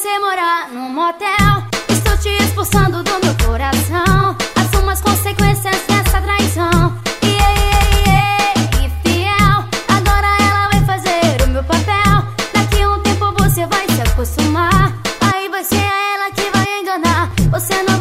você morar num motel. Estou te expulsando do meu coração. Assuma as consequências dessa traição. Yeah, yeah, yeah, infiel. Agora ela vai fazer o meu papel. Daqui a um tempo você vai se acostumar. Aí vai ser ela que vai enganar. Você não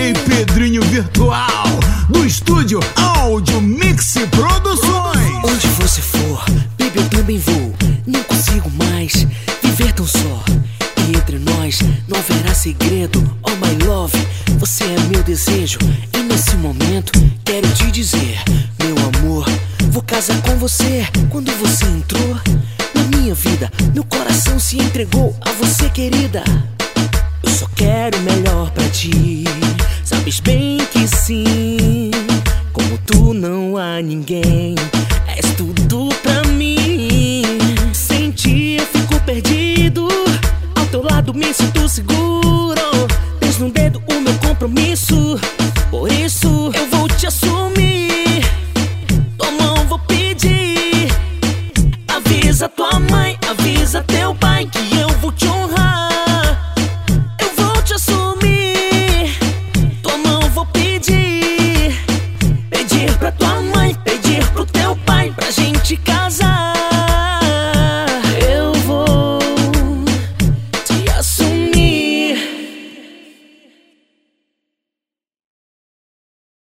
Pedrinho Virtual, do estúdio Áudio Mix Produções. Onde você for, baby, eu também vou. Não consigo mais viver tão só. E entre nós não haverá segredo. Oh my love, você é meu desejo. E nesse momento quero te dizer, meu amor, vou casar com você. Quando você entrou na minha vida, meu coração se entregou a você, querida. Eu só quero o melhor pra ti. Sabes bem que sim. Como tu não há ninguém. casa.